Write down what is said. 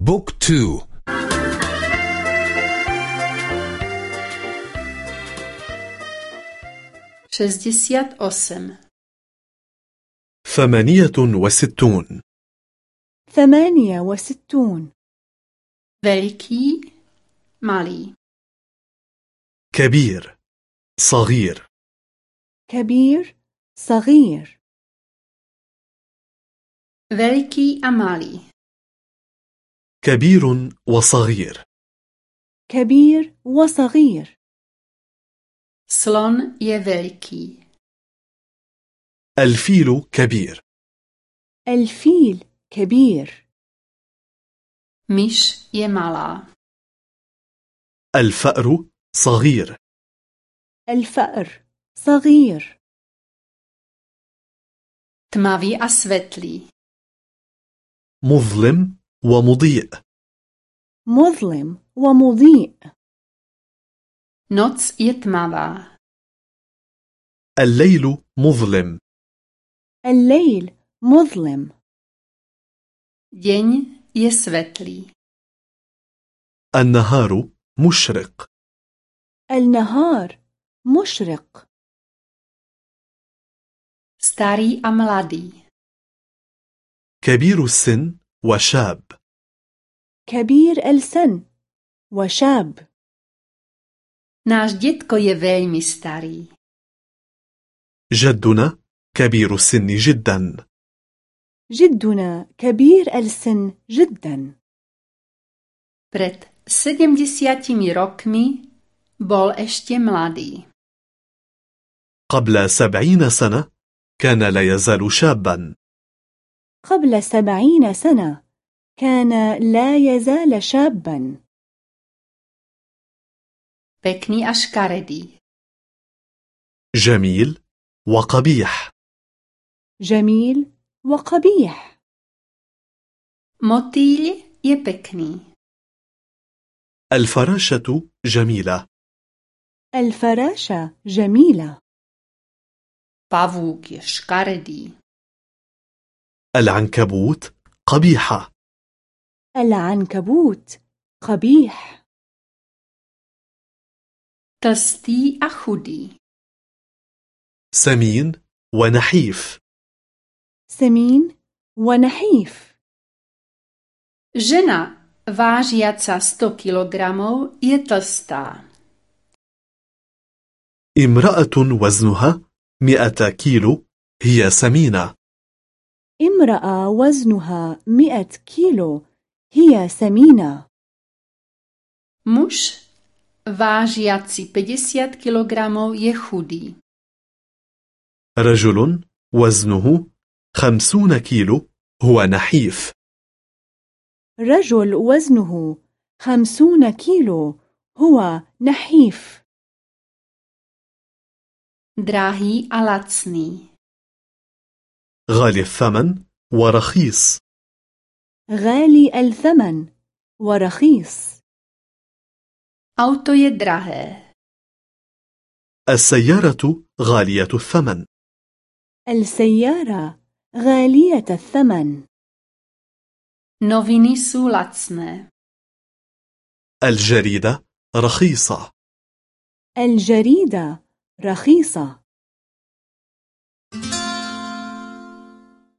بوك تو. شزدسيات أسم ثمانية وستون. ثمانية وستون. veliký malý كبير صغير. كبير صغير. a malý كبير وصغير. كبير وصغير. Slon je veliký الفيل كبير. الفيل كبير. Je malá. الفأر صغير. الفأر صغير. A svetlý. مظلم ومضيء. مظلم ومضيء. Noc je tmavá الليل مظلم. الليل مظلم. Deň je svetlý. النهار مشرق. النهار مشرق. Starý a mladý. كبير السن وشاب. كبير السن وشاب. Náš dětko je veľmi starý. جدنا كبير السن جدا. جدنا كبير السن جدا. Pred 70 rokmi bol ešte mladý. قبل سبعين سنة كان لا يزال شابا. قبل سبعين سنة كان لا يزال شابا. A škaredý جميل وقبيح. جميل وقبيح. Je pekný الفراشة جميلة. الفراشة جميلة. Je škaredý. العنكبوت قبيحة. العنكبوت. قبيح. a chudý سمين ونحيف. سمين ونحيف. žena vážiaca 100 kg je tlstá امرأة وزنها مئة كيلو هي سمينة. امرأة وزنها مئة كيلو هي سمينة. Muž vážiaci 50 kg je chudý. رجل وزنه خمسون كيلو هو نحيف. رجل وزنه خمسون كيلو هو نحيف. Drahý a غالي الثمن ورخيص. غالي الثمن ورخيص. Auto je drahé. السيارة غالية الثمن. السيارة غالية الثمن. Noviny sú lacné. الجريدة رخيصة. الجريدة رخيصة.